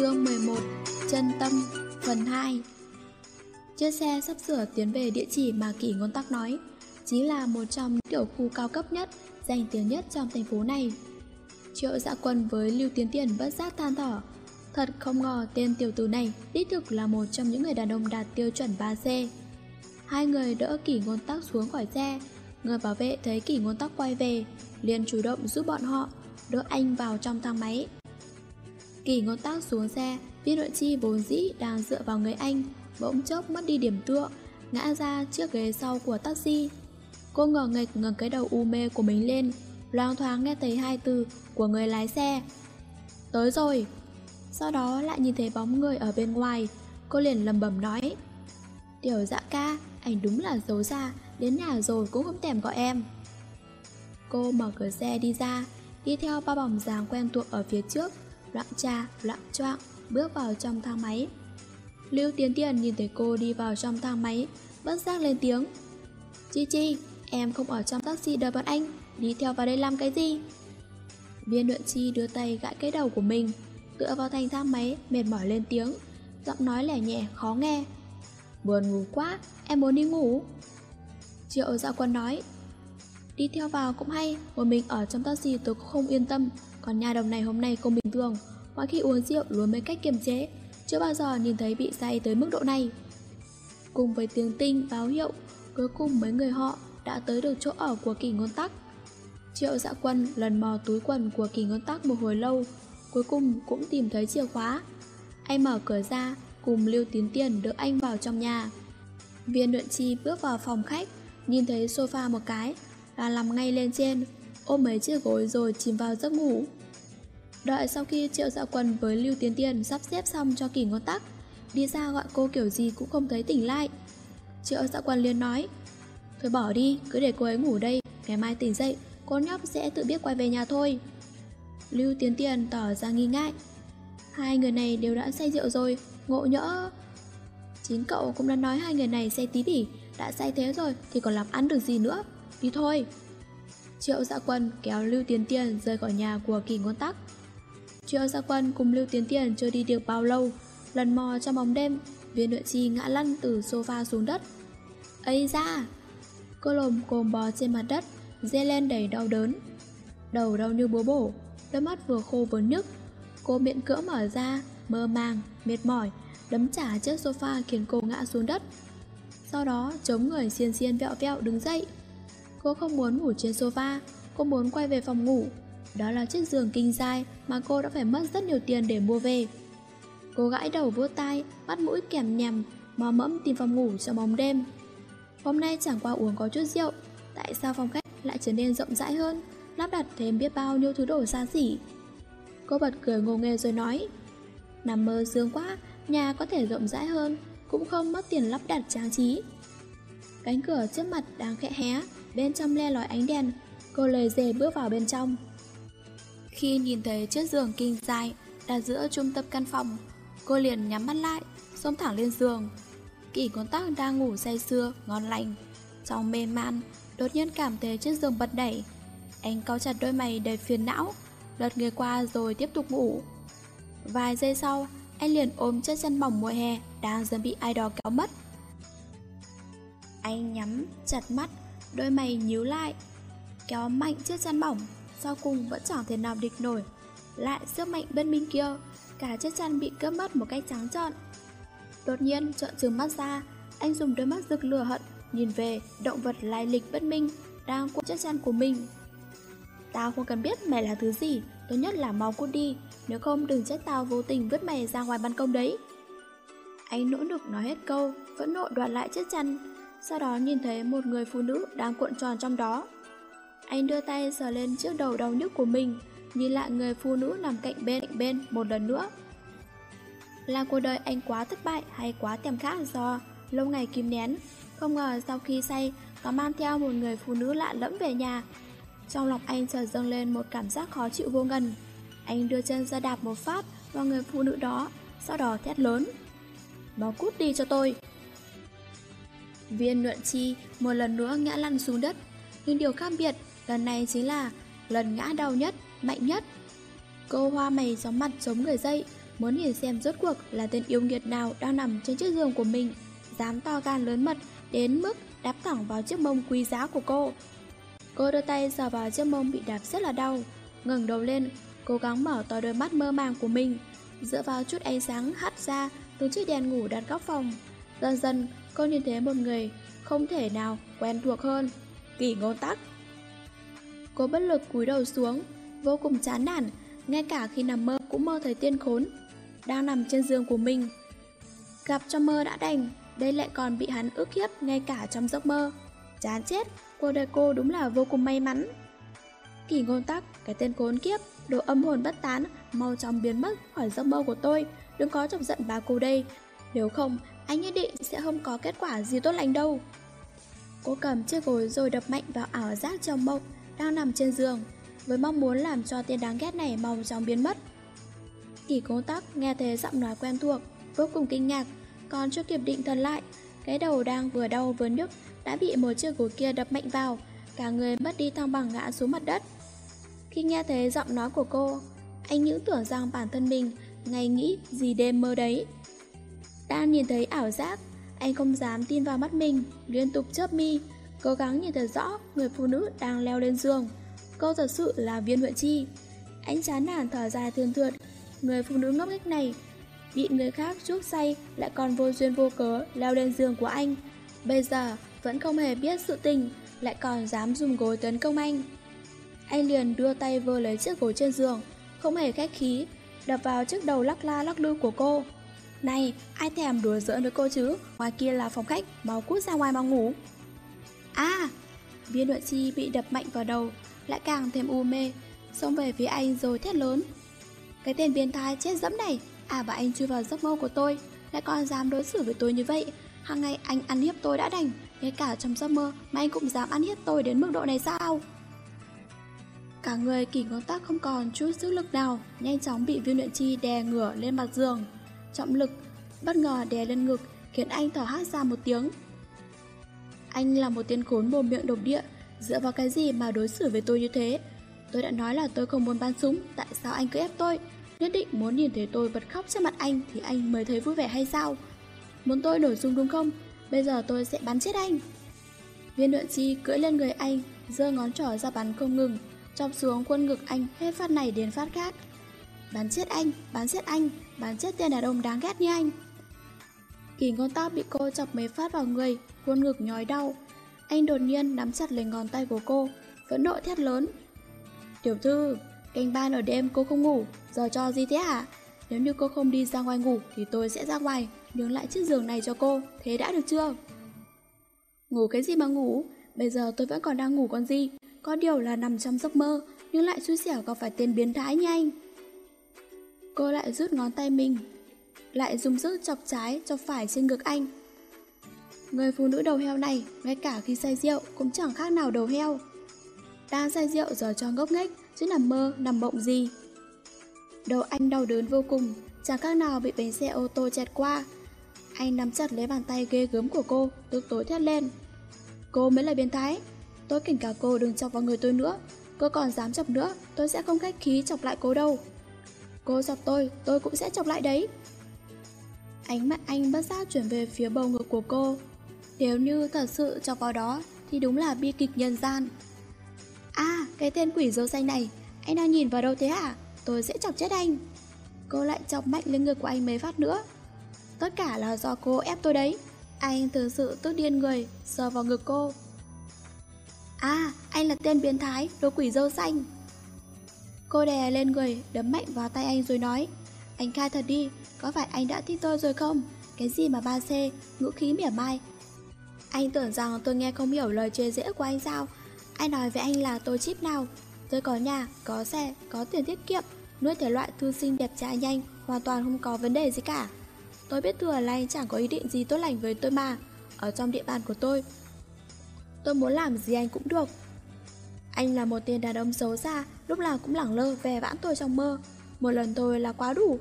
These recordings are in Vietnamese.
Chương 11 Chân tâm, Phần 2 Chiếc xe sắp sửa tiến về địa chỉ mà kỷ ngôn tắc nói, Chính là một trong những tiểu khu cao cấp nhất, Danh tiếng nhất trong thành phố này. Triệu dạ quân với Lưu Tiến Tiền bất giác than thở, Thật không ngờ tên tiểu tử này đích thực là một trong những người đàn ông đạt tiêu chuẩn 3C Hai người đỡ kỷ ngôn tắc xuống khỏi xe, Người bảo vệ thấy kỷ ngôn tắc quay về, liền chủ động giúp bọn họ, Đỡ anh vào trong thang máy. Kỳ ngôn tác xuống xe, viên đội chi vốn dĩ đang dựa vào người anh, bỗng chốc mất đi điểm tựa, ngã ra chiếc ghế sau của taxi. Cô ngờ nghịch ngẩng cái đầu u mê của mình lên, loang thoáng nghe thấy hai từ của người lái xe. Tới rồi! Sau đó lại nhìn thấy bóng người ở bên ngoài, cô liền lầm bầm nói. Tiểu dạ ca, anh đúng là giấu ra đến nhà rồi cũng không thèm gọi em. Cô mở cửa xe đi ra, đi theo ba bóng dáng quen thuộc ở phía trước, loạn trà, loạn choạng, bước vào trong thang máy. Lưu Tiến Tiền nhìn thấy cô đi vào trong thang máy, bất giác lên tiếng. Chi Chi, em không ở trong taxi đợi bọn anh, đi theo vào đây làm cái gì? Viên luyện chi đưa tay gãi cái đầu của mình, tựa vào thành thang máy, mệt mỏi lên tiếng, giọng nói lẻ nhẹ, khó nghe. Buồn ngủ quá, em muốn đi ngủ. Triệu dạ quân nói, đi theo vào cũng hay, một mình ở trong taxi tôi cũng không yên tâm, còn nhà đồng này hôm nay không bình thường. Mỗi khi uống rượu luôn mấy cách kiềm chế Chưa bao giờ nhìn thấy bị say tới mức độ này. Cùng với tiếng tinh báo hiệu Cuối cùng mấy người họ đã tới được chỗ ở của kỳ ngôn tắc. Triệu dạ quân lần mò túi quần của kỳ ngôn tắc một hồi lâu Cuối cùng cũng tìm thấy chìa khóa. Anh mở cửa ra Cùng Lưu Tiến Tiền đỡ anh vào trong nhà. Viên luyện chi bước vào phòng khách Nhìn thấy sofa một cái. Là nằm ngay lên trên ôm mấy chiếc gối rồi chìm vào giấc ngủ. Đợi sau khi Triệu Dạ Quân với Lưu Tiến Tiền sắp xếp xong cho kỳ ngón tắc, đi ra gọi cô kiểu gì cũng không thấy tỉnh lại. Triệu Dạ Quân liền nói, Thôi bỏ đi, cứ để cô ấy ngủ đây, ngày mai tỉnh dậy, con nhóc sẽ tự biết quay về nhà thôi. Lưu Tiến Tiền tỏ ra nghi ngại. Hai người này đều đã say rượu rồi, ngộ nhỡ... Chính cậu cũng đã nói hai người này say tí bỉ, đã say thế rồi thì còn làm ăn được gì nữa, đi thôi. Triệu Dạ Quân kéo Lưu Tiến Tiền rời khỏi nhà của Kỳ Ngôn Tắc. Triệu Dạ Quân cùng Lưu Tiến Tiền chưa đi được bao lâu, lần mò trong bóng đêm, viên nội chi ngã lăn từ sofa xuống đất. Ây ra! Cô lồm cồm bò trên mặt đất, dê lên đầy đau đớn. Đầu đau như búa bổ, đôi mắt vừa khô vừa nhức. Cô miệng cỡ mở ra, mơ màng, mệt mỏi, đấm trả chiếc sofa khiến cô ngã xuống đất. Sau đó chống người xiên xiên vẹo vẹo đứng dậy. Cô không muốn ngủ trên sofa, cô muốn quay về phòng ngủ. Đó là chiếc giường kinh dai mà cô đã phải mất rất nhiều tiền để mua về. Cô gãi đầu vuốt tai, mắt mũi kèm nhằm, mò mẫm tìm phòng ngủ trong bóng đêm. Hôm nay chẳng qua uống có chút rượu, tại sao phòng khách lại trở nên rộng rãi hơn, lắp đặt thêm biết bao nhiêu thứ đồ xa xỉ. Cô bật cười ngô nghê rồi nói, nằm mơ sướng quá, nhà có thể rộng rãi hơn, cũng không mất tiền lắp đặt trang trí. Cánh cửa trước mặt đang khẽ hé, bên trong le lói ánh đèn, cô lời dề bước vào bên trong. Khi nhìn thấy chiếc giường kinh dài đặt giữa trung tâm căn phòng, cô liền nhắm mắt lại, xông thẳng lên giường. Kỷ con tắc đang ngủ say sưa, ngon lành. Trong mê man, đột nhiên cảm thấy chiếc giường bật đẩy. Anh cau chặt đôi mày đầy phiền não, lật người qua rồi tiếp tục ngủ. Vài giây sau, anh liền ôm chiếc chân mỏng mùa hè đang dần bị ai đó kéo mất. Anh nhắm chặt mắt, đôi mày nhíu lại, kéo mạnh chiếc chăn mỏng, sau cùng vẫn chẳng thể nào địch nổi. Lại sức mạnh bên bên kia, cả chiếc chăn bị cướp mất một cách trắng trợn. Đột nhiên trợn trừng mắt ra, anh dùng đôi mắt rực lửa hận, nhìn về động vật lai lịch bất minh đang cuộn chiếc chăn của mình. Tao không cần biết mày là thứ gì, tốt nhất là mau cút đi, nếu không đừng trách tao vô tình vứt mày ra ngoài ban công đấy. Anh nỗ lực nói hết câu, vẫn nộ đoạt lại chiếc chăn, sau đó nhìn thấy một người phụ nữ đang cuộn tròn trong đó. Anh đưa tay sờ lên chiếc đầu đau nhức của mình, nhìn lại người phụ nữ nằm cạnh bên cạnh bên một lần nữa. Là cuộc đời anh quá thất bại hay quá thèm khát do lâu ngày kìm nén, không ngờ sau khi say có mang theo một người phụ nữ lạ lẫm về nhà. Trong lòng anh chợt dâng lên một cảm giác khó chịu vô ngần. Anh đưa chân ra đạp một phát vào người phụ nữ đó, sau đó thét lớn. Nó cút đi cho tôi. Viên luận chi một lần nữa ngã lăn xuống đất, nhưng điều khác biệt lần này chính là lần ngã đau nhất, mạnh nhất. Cô hoa mày gióng mặt giống người dậy, muốn nhìn xem rốt cuộc là tên yêu nghiệt nào đang nằm trên chiếc giường của mình, dám to gan lớn mật đến mức đáp thẳng vào chiếc mông quý giá của cô. Cô đưa tay sờ vào chiếc mông bị đạp rất là đau, ngẩng đầu lên, cố gắng mở to đôi mắt mơ màng của mình, dựa vào chút ánh sáng hắt ra từ chiếc đèn ngủ đặt góc phòng. Dần dần, cô nhìn thấy một người không thể nào quen thuộc hơn, kỷ ngôn tắc. Cô bất lực cúi đầu xuống, vô cùng chán nản, ngay cả khi nằm mơ cũng mơ thấy tiên khốn, đang nằm trên giường của mình. Gặp trong mơ đã đành, đây lại còn bị hắn ức hiếp ngay cả trong giấc mơ. Chán chết, cuộc đời cô đúng là vô cùng may mắn. Kỷ ngôn tắc, cái tên khốn kiếp, đồ âm hồn bất tán, mau chóng biến mất khỏi giấc mơ của tôi, đừng có chọc giận bà cô đây. Nếu không, anh nhất định sẽ không có kết quả gì tốt lành đâu. Cô cầm chiếc gối rồi đập mạnh vào ảo giác trong mộng, đang nằm trên giường, với mong muốn làm cho tên đáng ghét này mau chóng biến mất. Kỳ cố tắc nghe thấy giọng nói quen thuộc, vô cùng kinh ngạc, còn chưa kịp định thần lại, cái đầu đang vừa đau vừa nhức đã bị một chiếc gối kia đập mạnh vào, cả người mất đi thăng bằng ngã xuống mặt đất. Khi nghe thấy giọng nói của cô, anh những tưởng rằng bản thân mình ngày nghĩ gì đêm mơ đấy. Đang nhìn thấy ảo giác, anh không dám tin vào mắt mình, liên tục chớp mi, cố gắng nhìn thật rõ người phụ nữ đang leo lên giường. Cô thật sự là viên huệ chi. Anh chán nản thở dài thương thượt, người phụ nữ ngốc nghếch này bị người khác chuốc say lại còn vô duyên vô cớ leo lên giường của anh. Bây giờ vẫn không hề biết sự tình, lại còn dám dùng gối tấn công anh. Anh liền đưa tay vơ lấy chiếc gối trên giường, không hề khách khí, đập vào chiếc đầu lắc la lắc lư của cô. Này, ai thèm đùa giỡn với cô chứ, ngoài kia là phòng khách, mau cút ra ngoài mà ngủ. À, viên nội chi bị đập mạnh vào đầu, lại càng thêm u mê, xông về phía anh rồi thét lớn. Cái tên biến thái chết dẫm này, à và anh chui vào giấc mơ của tôi, lại còn dám đối xử với tôi như vậy. Hàng ngày anh ăn hiếp tôi đã đành, ngay cả trong giấc mơ mà anh cũng dám ăn hiếp tôi đến mức độ này sao? Cả người kỷ ngón tác không còn chút sức lực nào, nhanh chóng bị viên luyện chi đè ngửa lên mặt giường. Trọng lực, bất ngờ đè lên ngực, khiến anh thở hát ra một tiếng. Anh là một tên khốn mồm miệng độc địa, dựa vào cái gì mà đối xử với tôi như thế? Tôi đã nói là tôi không muốn bắn súng, tại sao anh cứ ép tôi? Nhất định muốn nhìn thấy tôi bật khóc trước mặt anh thì anh mới thấy vui vẻ hay sao? Muốn tôi nổi dung đúng không? Bây giờ tôi sẽ bắn chết anh. Viên luyện chi cưỡi lên người anh, giơ ngón trỏ ra bắn không ngừng, chọc xuống quân ngực anh hết phát này đến phát khác. Bắn chết anh, bắn chết anh, bắn chết tên đàn ông đáng ghét như anh. Kỳ ngón tóc bị cô chọc mấy phát vào người, khuôn ngực nhói đau. Anh đột nhiên nắm chặt lấy ngón tay của cô, vẫn nộ thét lớn. Tiểu thư, canh ban ở đêm cô không ngủ, giờ cho gì thế hả? Nếu như cô không đi ra ngoài ngủ thì tôi sẽ ra ngoài, nhường lại chiếc giường này cho cô, thế đã được chưa? Ngủ cái gì mà ngủ, bây giờ tôi vẫn còn đang ngủ con gì, có điều là nằm trong giấc mơ, nhưng lại xui xẻo gặp phải tên biến thái như anh. Cô lại rút ngón tay mình, lại dùng sức chọc trái chọc phải trên ngực anh. Người phụ nữ đầu heo này, ngay cả khi say rượu cũng chẳng khác nào đầu heo. Đang say rượu giờ cho ngốc nghếch, chứ nằm mơ, nằm bộng gì. Đầu anh đau đớn vô cùng, chẳng khác nào bị bánh xe ô tô chẹt qua. Anh nắm chặt lấy bàn tay ghê gớm của cô, tức tối thét lên. Cô mới là biến thái, tôi cảnh cáo cô đừng chọc vào người tôi nữa. Cô còn dám chọc nữa, tôi sẽ không khách khí chọc lại cô đâu. Cô chọc tôi, tôi cũng sẽ chọc lại đấy. Ánh mắt anh bất giác chuyển về phía bầu ngực của cô. Nếu như thật sự chọc vào đó, thì đúng là bi kịch nhân gian. À, cái tên quỷ dâu xanh này, anh đang nhìn vào đâu thế hả? Tôi sẽ chọc chết anh. Cô lại chọc mạnh lên ngực của anh mấy phát nữa. Tất cả là do cô ép tôi đấy. Anh thực sự tức điên người, sờ vào ngực cô. À, anh là tên biến thái, đồ quỷ dâu xanh. Cô đè lên người, đấm mạnh vào tay anh rồi nói Anh khai thật đi, có phải anh đã thích tôi rồi không? Cái gì mà ba c ngữ khí mỉa mai. Anh tưởng rằng tôi nghe không hiểu lời chê dễ của anh sao. Ai nói với anh là tôi chip nào? Tôi có nhà, có xe, có tiền tiết kiệm Nuôi thể loại thư sinh đẹp trai nhanh Hoàn toàn không có vấn đề gì cả. Tôi biết thừa là anh chẳng có ý định gì tốt lành với tôi mà Ở trong địa bàn của tôi. Tôi muốn làm gì anh cũng được anh là một tên đàn ông xấu xa Lúc nào cũng lẳng lơ về vãn tôi trong mơ. Một lần tôi là quá đủ.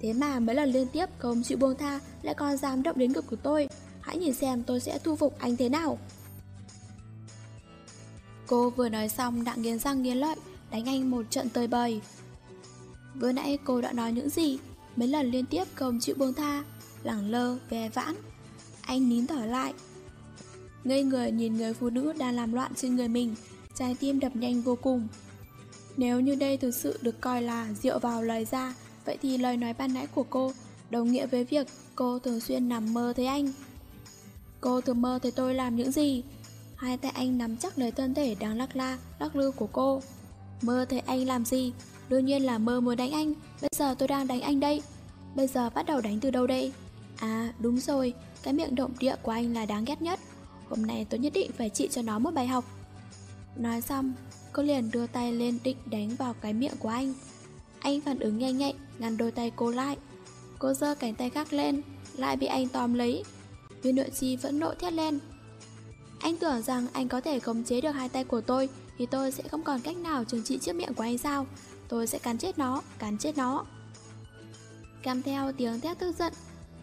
Thế mà mấy lần liên tiếp không chịu buông tha Lại còn dám động đến ngực của tôi. Hãy nhìn xem tôi sẽ thu phục anh thế nào. Cô vừa nói xong đã nghiến răng nghiến lợi Đánh anh một trận tơi bời. Vừa nãy cô đã nói những gì? Mấy lần liên tiếp không chịu buông tha Lẳng lơ, về vãn. Anh nín thở lại. Ngây người nhìn người phụ nữ đang làm loạn trên người mình. Trái tim đập nhanh vô cùng. Nếu như đây thực sự được coi là rượu vào lời ra Vậy thì lời nói ban nãy của cô Đồng nghĩa với việc cô thường xuyên nằm mơ thấy anh. Cô thường mơ thấy tôi làm những gì? Hai tay anh nắm chắc lấy thân thể đang lắc la, lắc lư của cô. Mơ thấy anh làm gì? Đương nhiên là mơ muốn đánh anh. Bây giờ tôi đang đánh anh đây. Bây giờ bắt đầu đánh từ đâu đây? À đúng rồi. Cái miệng động địa của anh là đáng ghét nhất. Hôm nay tôi nhất định phải trị cho nó một bài học. Nói xong Cô liền đưa tay lên định đánh vào cái miệng của anh. Anh phản ứng nhanh nhạy Ngăn đôi tay cô lại. Cô giơ cánh tay khác lên Lại bị anh tóm lấy. Viên nội chi vẫn nộ thét lên. Anh tưởng rằng anh có thể khống chế được hai tay của tôi Thì tôi sẽ không còn cách nào trừng trị chiếc miệng của anh sao? Tôi sẽ cắn chết nó, cắn chết nó. Kèm theo tiếng thét tức giận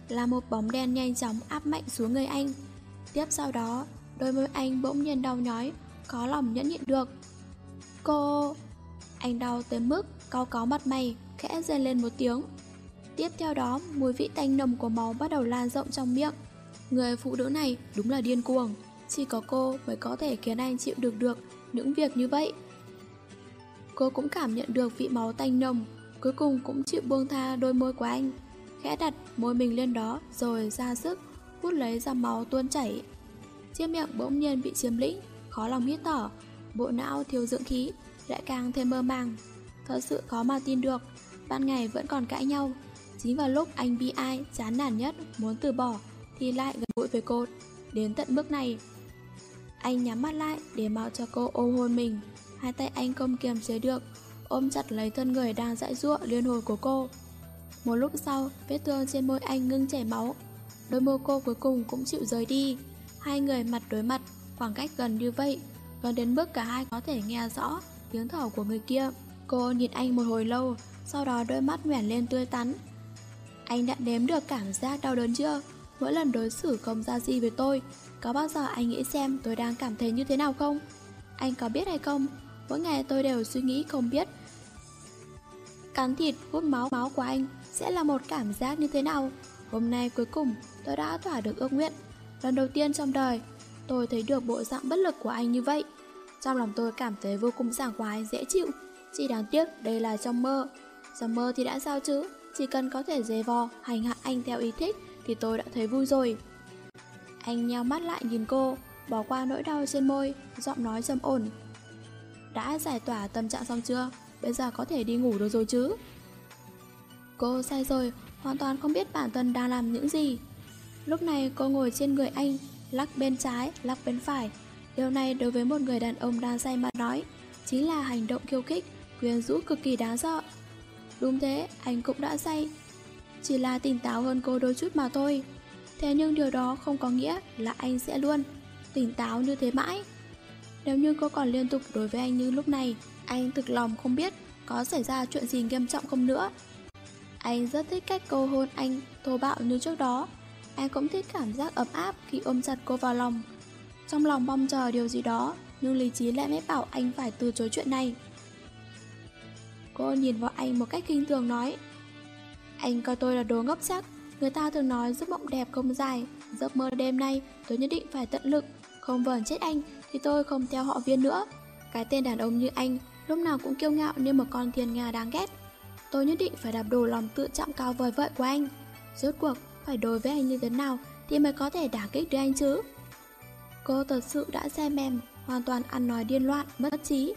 Là một bóng đen nhanh chóng áp mạnh xuống người anh. Tiếp sau đó Đôi môi anh bỗng nhiên đau nhói. Khó lòng nhẫn nhịn được. Cô... Anh đau tới mức Cao có mặt mày, Khẽ rên lên một tiếng. Tiếp theo đó, Mùi vị tanh nồng của máu bắt đầu lan rộng trong miệng. Người phụ nữ này đúng là điên cuồng, Chỉ có cô mới có thể khiến anh chịu được được Những việc như vậy. Cô cũng cảm nhận được vị máu tanh nồng, Cuối cùng cũng chịu buông tha đôi môi của anh, Khẽ đặt môi mình lên đó Rồi ra sức hút lấy ra máu tuôn chảy. Chiếc miệng bỗng nhiên bị chiếm lĩnh Khó lòng hít thở Bộ não thiếu dưỡng khí Lại càng thêm mơ màng. Thật sự khó mà tin được Ban ngày vẫn còn cãi nhau Chính vào lúc anh bi ai, chán nản nhất Muốn từ bỏ Thì lại gần gũi với cô. Đến tận mức này Anh nhắm mắt lại để mau cho cô ôm hôn mình. Hai tay anh không kiềm chế được Ôm chặt lấy thân người đang dãi ruộng liên hồi của cô. Một lúc sau Vết thương trên môi anh ngưng chảy máu. Đôi môi cô cuối cùng cũng chịu rời đi Hai người mặt đối mặt. Khoảng cách gần như vậy Gần đến mức cả hai có thể nghe rõ Tiếng thở của người kia. Cô nhìn anh một hồi lâu, Sau đó đôi mắt nhoẻn lên tươi tắn. Anh đã nếm được cảm giác đau đớn chưa? Mỗi lần đối xử không ra gì với tôi, Có bao giờ anh nghĩ xem tôi đang cảm thấy như thế nào không? Anh có biết hay không? Mỗi ngày tôi đều suy nghĩ không biết. Cắn thịt, hút máu máu của anh Sẽ là một cảm giác như thế nào? Hôm nay cuối cùng, tôi đã thỏa được ước nguyện. Lần đầu tiên trong đời Tôi thấy được bộ dạng bất lực của anh như vậy Trong lòng tôi cảm thấy vô cùng sảng khoái, dễ chịu Chỉ đáng tiếc đây là trong mơ Trong mơ thì đã sao chứ Chỉ cần có thể dề vò, hành hạ anh theo ý thích Thì tôi đã thấy vui rồi Anh nheo mắt lại nhìn cô Bỏ qua nỗi đau trên môi Giọng nói trầm ổn đã giải tỏa tâm trạng xong chưa? Bây giờ có thể đi ngủ được rồi chứ? Cô say rồi, hoàn toàn không biết bản thân đang làm những gì. Lúc này cô ngồi trên người anh, lắc bên trái, lắc bên phải. Điều này đối với một người đàn ông đang say mà nói, chính là hành động khiêu khích, quyến rũ cực kỳ đáng sợ. Đúng thế, anh cũng đã say. Chỉ là tỉnh táo hơn cô đôi chút mà thôi. Thế nhưng điều đó không có nghĩa là anh sẽ luôn tỉnh táo như thế mãi. Nếu như cô còn liên tục đối với anh như lúc này, anh thực lòng không biết có xảy ra chuyện gì nghiêm trọng không nữa. Anh rất thích cách cô hôn anh thô bạo như trước đó. Anh cũng thích cảm giác ấm áp khi ôm chặt cô vào lòng. Trong lòng mong chờ điều gì đó, nhưng lý trí lại mới bảo anh phải từ chối chuyện này. Cô nhìn vào anh một cách kinh thường nói Anh coi tôi là đồ ngốc chắc Người ta thường nói giấc mộng đẹp không dài Giấc mơ đêm nay tôi nhất định phải tận lực Không vờn chết anh thì tôi không theo họ viên nữa. Cái tên đàn ông như anh lúc nào cũng kiêu ngạo như một con thiên nga đáng ghét. Tôi nhất định phải đạp đổ lòng tự trọng cao vời vợi của anh. Rốt cuộc phải đối với anh như thế nào thì mới có thể đả kích được anh chứ. Cô thật sự đã xem mềm, hoàn toàn ăn nói điên loạn, mất trí.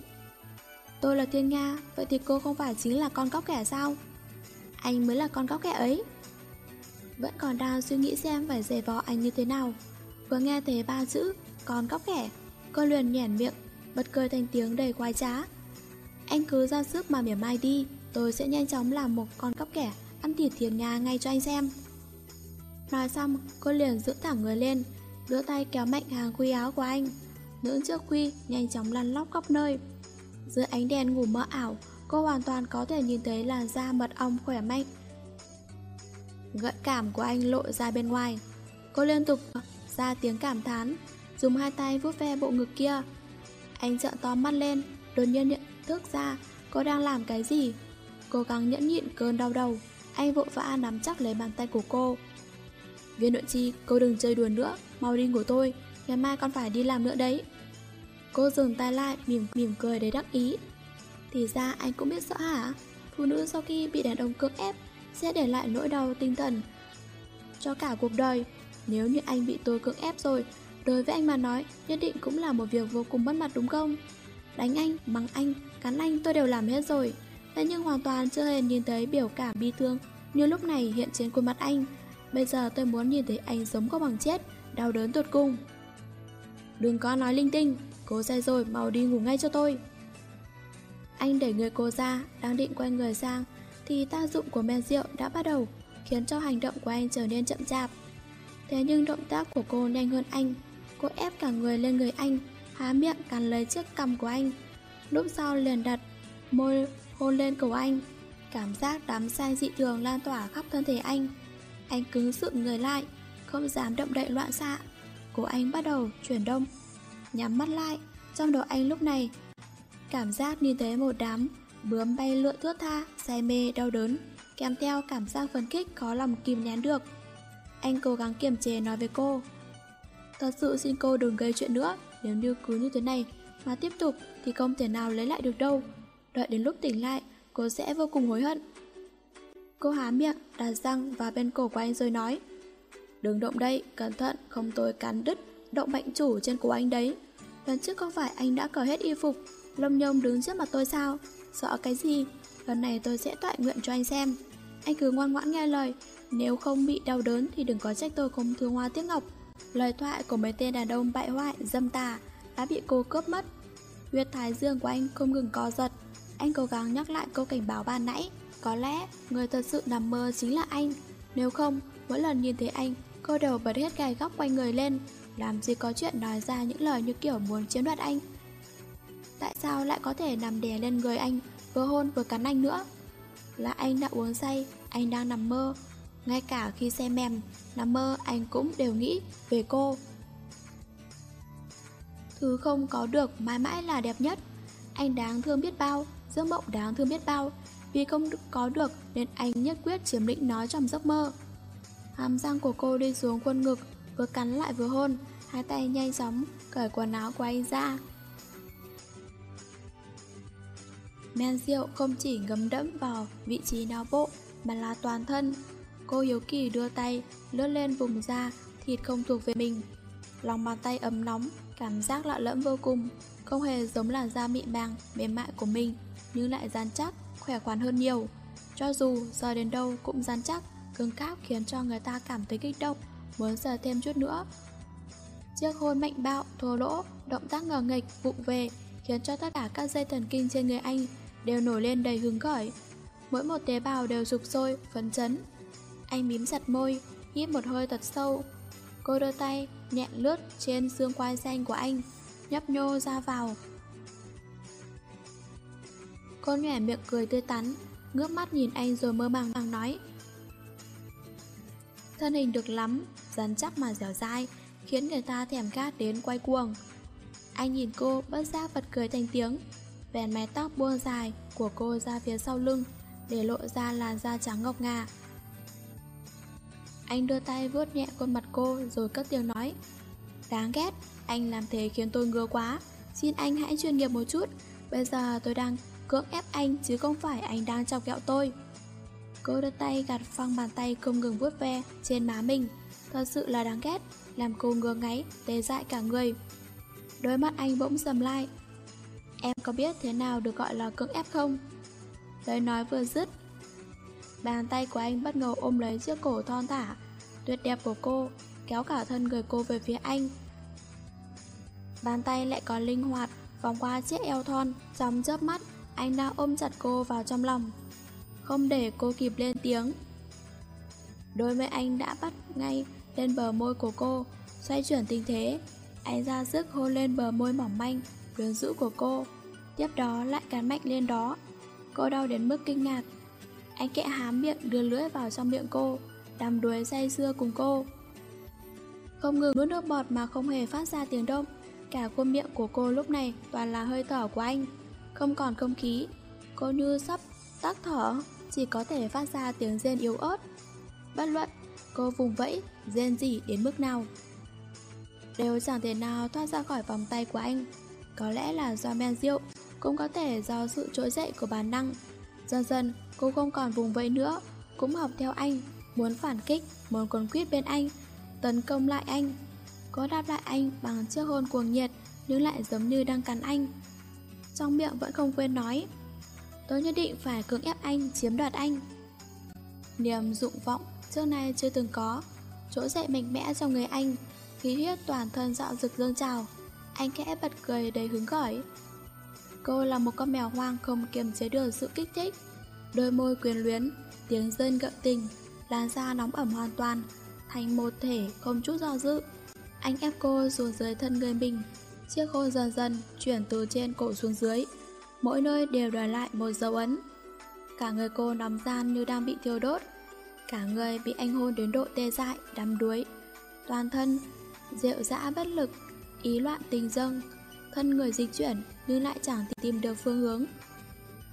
Tôi là thiên nga, vậy thì cô không phải chính là con cóc kẻ sao? Anh mới là con cóc kẻ ấy. Vẫn còn đang suy nghĩ xem phải dè vò anh như thế nào. Vừa nghe thấy ba chữ, con cóc kẻ, Cô luyền nhẻn miệng, bật cười thành tiếng đầy quái trá. Anh cứ ra sức mà mỉa mai đi, tôi sẽ nhanh chóng làm một con cóc kẻ, ăn thịt thiên nga ngay cho anh xem. Nói xong, cô liền giữ thẳng người lên, đưa tay kéo mạnh hàng quy áo của anh. Nữ trước quy nhanh chóng lăn lóc khắp nơi. Dưới ánh đèn ngủ mơ ảo, cô hoàn toàn có thể nhìn thấy làn da mật ong khỏe mạnh. Gợi cảm của anh lộ ra bên ngoài. Cô liên tục ra tiếng cảm thán, dùng hai tay vuốt ve bộ ngực kia. Anh trợn to mắt lên, đột nhiên nhận thức ra cô đang làm cái gì. cố gắng nhẫn nhịn cơn đau đầu. Anh vội vã nắm chắc lấy bàn tay của cô. Viên nội chi, cô đừng chơi đùa nữa, mau đi ngủ tôi, ngày mai con phải đi làm nữa đấy. Cô dừng tay lại, mỉm mỉm cười đầy đắc ý. Thì ra anh cũng biết sợ hả? Phụ nữ sau khi bị đàn ông cưỡng ép sẽ để lại nỗi đau tinh thần cho cả cuộc đời. Nếu như anh bị tôi cưỡng ép rồi, đối với anh mà nói nhất định cũng là một việc vô cùng mất mặt đúng không? Đánh anh, mắng anh, cắn anh tôi đều làm hết rồi. Thế nhưng hoàn toàn chưa hề nhìn thấy biểu cảm bi thương như lúc này hiện trên khuôn mặt anh. Bây giờ tôi muốn nhìn thấy anh giống có bằng chết, đau đớn tột cùng. Đừng có nói linh tinh, cố say rồi, mau đi ngủ ngay cho tôi. Anh đẩy người cô ra, đang định quay người sang, thì tác dụng của men rượu đã bắt đầu, khiến cho hành động của anh trở nên chậm chạp. Thế nhưng động tác của cô nhanh hơn anh, cô ép cả người lên người anh, há miệng cắn lấy chiếc cằm của anh. Lúc sau liền đặt môi hôn lên cổ anh. Cảm giác đám say dị thường lan tỏa khắp thân thể anh. Anh cứng dựng người lại, không dám động đậy loạn xạ. Cổ anh bắt đầu chuyển đông. Nhắm mắt lại, trong đầu anh lúc này Cảm giác nhìn thấy một đám bướm bay lượn thướt tha, say mê, đau đớn, kèm theo cảm giác phấn khích khó lòng kìm nén được. Anh cố gắng kiềm chế nói với cô. Thật sự xin cô đừng gây chuyện nữa, nếu như cứ như thế này mà tiếp tục thì không thể nào lấy lại được đâu. Đợi đến lúc tỉnh lại, cô sẽ vô cùng hối hận. Cô há miệng, đặt răng vào bên cổ của anh rồi nói. Đừng động đây, cẩn thận, không tôi cắn đứt, động bệnh chủ trên cổ anh đấy. Lần trước không phải anh đã cởi hết y phục Lông nhông đứng trước mặt tôi sao? Sợ cái gì? Lần này tôi sẽ tọa nguyện cho anh xem. Anh cứ ngoan ngoãn nghe lời Nếu không bị đau đớn thì đừng có trách tôi không thương hoa tiếc ngọc. Lời thoại của mấy tên đàn ông bại hoại, dâm tà Đã bị cô cướp mất. Huyệt thái dương của anh không ngừng co giật. Anh cố gắng nhắc lại câu cảnh báo ban nãy. Có lẽ người thật sự nằm mơ chính là anh. Nếu không, mỗi lần nhìn thấy anh Cô đều bật hết gai góc quanh người lên Làm gì có chuyện nói ra những lời như kiểu muốn chiếm đoạt anh. Tại sao lại có thể nằm đè lên người anh Vừa hôn vừa cắn anh nữa? Là anh đã uống say Anh đang nằm mơ. Ngay cả khi xe mềm Nằm mơ anh cũng đều nghĩ về cô. Thứ không có được mãi mãi là đẹp nhất. Anh đáng thương biết bao Giấc mộng đáng thương biết bao. Vì không có được nên anh nhất quyết chiếm lĩnh nó trong giấc mơ Hàm răng của cô đi xuống khuôn ngực Vừa cắn lại vừa hôn Hai tay nhanh chóng cởi quần áo của anh ra Men rượu không chỉ ngấm đẫm vào vị trí não bộ mà là toàn thân. Cô Hiếu Kỳ đưa tay, lướt lên vùng da, thịt không thuộc về mình. Lòng bàn tay ấm nóng, cảm giác lạ lẫm vô cùng, không hề giống làn da mịn màng, mềm mại của mình, nhưng lại gian chắc, khỏe khoắn hơn nhiều. Cho dù giờ đến đâu cũng rắn chắc, cứng cáp khiến cho người ta cảm thấy kích động, muốn giờ thêm chút nữa. Chiếc hôn mạnh bạo, thô lỗ, động tác ngờ nghịch, vụ về, khiến cho tất cả các dây thần kinh trên người anh đều nổi lên đầy hứng khởi. Mỗi một tế bào đều sục sôi, phấn chấn. Anh mím chặt môi, hít một hơi thật sâu. Cô đưa tay, nhẹ lướt trên xương quai xanh của anh, nhấp nhô ra vào. Cô nhỏe miệng cười tươi tắn, ngước mắt nhìn anh rồi mơ màng màng nói. Thân hình được lắm, rắn chắc mà dẻo dai, khiến người ta thèm khát đến quay cuồng. Anh nhìn cô bất giác bật cười thành tiếng, Vèn mái tóc buông dài của cô ra phía sau lưng để lộ ra làn da trắng ngọc ngà. Anh đưa tay vuốt nhẹ khuôn mặt cô rồi cất tiếng nói Đáng ghét, anh làm thế khiến tôi ngứa quá Xin anh hãy chuyên nghiệp một chút Bây giờ tôi đang cưỡng ép anh chứ không phải anh đang chọc kẹo tôi. Cô đưa tay gạt phăng bàn tay không ngừng vuốt ve trên má mình. Thật sự là đáng ghét Làm cô ngứa ngáy, tê dại cả người. Đôi mắt anh bỗng sầm lại. Em có biết thế nào được gọi là cưỡng ép không? Lời nói vừa dứt Bàn tay của anh bất ngờ ôm lấy chiếc cổ thon thả Tuyệt đẹp của cô Kéo cả thân người cô về phía anh. Bàn tay lại còn linh hoạt Vòng qua chiếc eo thon Trong chớp mắt. Anh đã ôm chặt cô vào trong lòng, Không để cô kịp lên tiếng. Đôi môi anh đã bắt ngay lên bờ môi của cô, Xoay chuyển tình thế. Anh ra sức hôn lên bờ môi mỏng manh, quyến rũ của cô. Tiếp đó lại cắn mạnh lên đó. Cô đau đến mức kinh ngạc. Anh kẽ hám miệng đưa lưỡi vào trong miệng cô, Đắm đuối say sưa cùng cô. Không ngừng nuốt nước bọt mà không hề phát ra tiếng động. Cả khuôn miệng của cô lúc này toàn là hơi thở của anh. Không còn không khí Cô như sắp tắc thở, chỉ có thể phát ra tiếng rên yếu ớt. Bất luận, cô vùng vẫy, rên gì đến mức nào. Đều chẳng thể nào thoát ra khỏi vòng tay của anh. Có lẽ là do men rượu, cũng có thể do sự trỗi dậy của bản năng. Dần dần, cô không còn vùng vẫy nữa, cũng học theo anh, muốn phản kích, muốn quấn quyết bên anh, tấn công lại anh. Có đáp lại anh bằng chiếc hôn cuồng nhiệt, nhưng lại giống như đang cắn anh. Trong miệng vẫn không quên nói, tôi nhất định phải cưỡng ép anh, chiếm đoạt anh. Niềm dụng vọng trước nay chưa từng có, chỗ dậy mạnh mẽ trong người anh, khí huyết toàn thân dạo rực dâng trào. Anh khẽ bật cười đầy hứng khởi. Cô là một con mèo hoang không kiềm chế được sự kích thích. Đôi môi quyền luyến, tiếng rên gợi tình, làn da nóng ẩm hoàn toàn, thành một thể không chút do dự. Anh ép cô xuống dưới thân người mình, chiếc hôn dần dần chuyển từ trên cổ xuống dưới. Mỗi nơi đều đòi lại một dấu ấn. Cả người cô nóng gian như đang bị thiêu đốt. Cả người bị anh hôn đến độ tê dại, đắm đuối. Toàn thân, rượu dã bất lực, ý loạn tình dâng, thân người di chuyển nhưng lại chẳng tìm được phương hướng.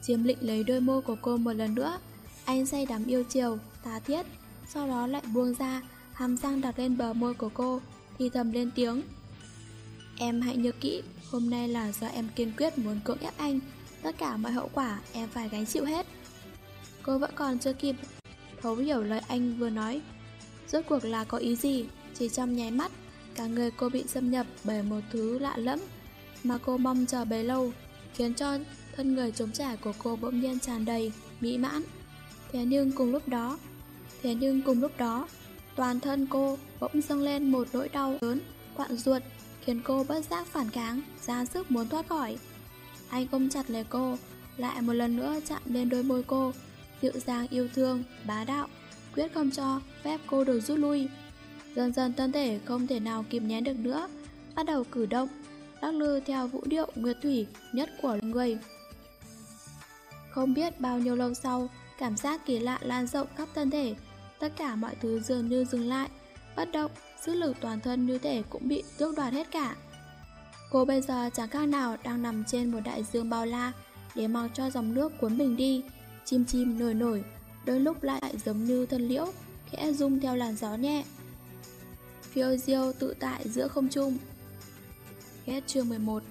Chiếm lịnh lấy đôi môi của cô một lần nữa, anh say đắm yêu chiều, tá thiết, sau đó lại buông ra, hàm răng đặt lên bờ môi của cô, thì thầm lên tiếng. Em hãy nhớ kỹ, hôm nay là do em kiên quyết muốn cưỡng ép anh, tất cả mọi hậu quả em phải gánh chịu hết. Cô vẫn còn chưa kịp thấu hiểu lời anh vừa nói. Rốt cuộc là có ý gì, chỉ trong nháy mắt, cả người cô bị xâm nhập bởi một thứ lạ lẫm mà cô mong chờ bấy lâu, khiến cho thân người trống trải của cô bỗng nhiên tràn đầy, mỹ mãn. Thế nhưng cùng lúc đó, thế nhưng cùng lúc đó, toàn thân cô bỗng dâng lên một nỗi đau lớn, quặn ruột, khiến cô bất giác phản kháng, ra sức muốn thoát khỏi. Anh ôm chặt lấy cô, lại một lần nữa chạm lên đôi môi cô, dịu dàng yêu thương, bá đạo, quyết không cho phép cô được rút lui. Dần dần thân thể không thể nào kìm nén được nữa, bắt đầu cử động, lắc lư theo vũ điệu nguyệt thủy nhất của người. Không biết bao nhiêu lâu sau, cảm giác kỳ lạ lan rộng khắp thân thể, tất cả mọi thứ dường như dừng lại, bất động, sức lực toàn thân như thể cũng bị tước đoạt hết cả. Cô bây giờ chẳng khác nào đang nằm trên một đại dương bao la để mặc cho dòng nước cuốn mình đi, chim chim nổi nổi, đôi lúc lại giống như thân liễu, khẽ rung theo làn gió nhẹ. Phiêu diêu tự tại giữa không trung. Hết chương 11